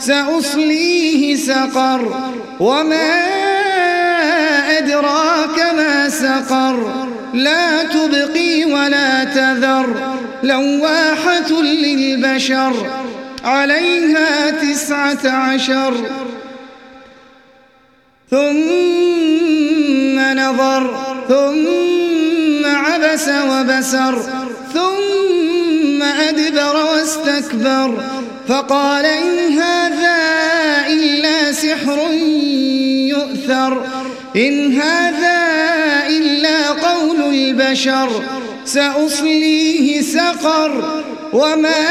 سأصليه سقر وما أدراك ما سقر. لا تبقي ولا تذر لواحة للبشر عليها تسعة عشر. ثم نظر ثم عبس وبسر ثم أدبر واستكبر. فقال إن سحر يؤثر. إن هذا إلا قول البشر سأصليه سقر. وما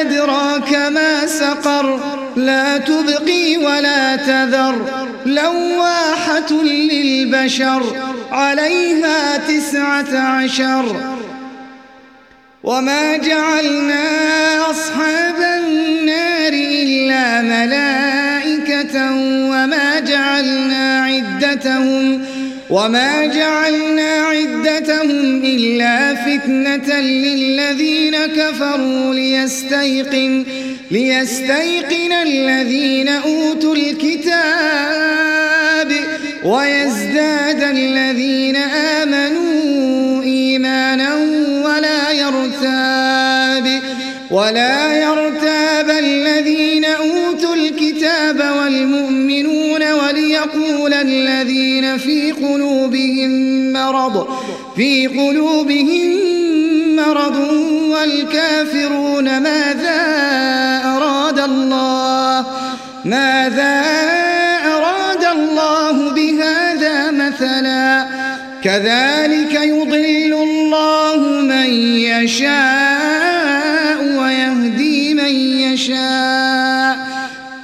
أدراك ما سقر لا تبقي ولا تذر. لواحة للبشر عليها تسعة عشر. وما جعلنا أصحاب النار إلا ملائكة وما جعلنا عدتهم وما جعلنا عدتهم إلا فتنة للذين كفروا ليستيقن ليستيقن الذين أوتوا الكتاب ويزداد الذين آمنوا إيمانا ولا يرتاب ولا الكتاب والمؤمنون وليقول الذين في قلوبهم مرض في قلوبهم مرض والكافرون ماذا أراد الله؟ ماذا أراد الله بهذا مثلا؟ كذلك يضل الله من يشاء ويهدي من يشاء.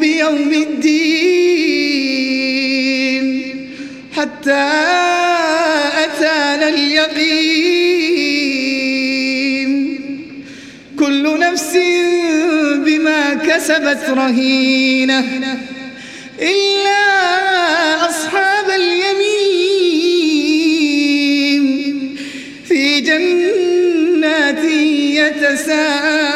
بيوم الدين. حتى أتانا اليقين. كل نفس بما كسبت رهينة. إلا أصحاب اليمين. في جنات يتساءلون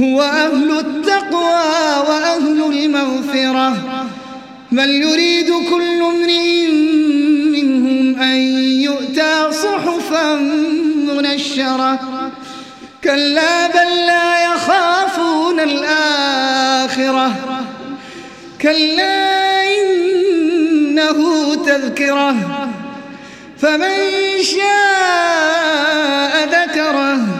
هو أهل التقوى وأهل المغفرة بل يريد كل امرئ منهم أن يؤتى صحفا منشرة. كلا بل لا يخافون الآخرة كلا إنه تذكرة. فمن شاء ذكره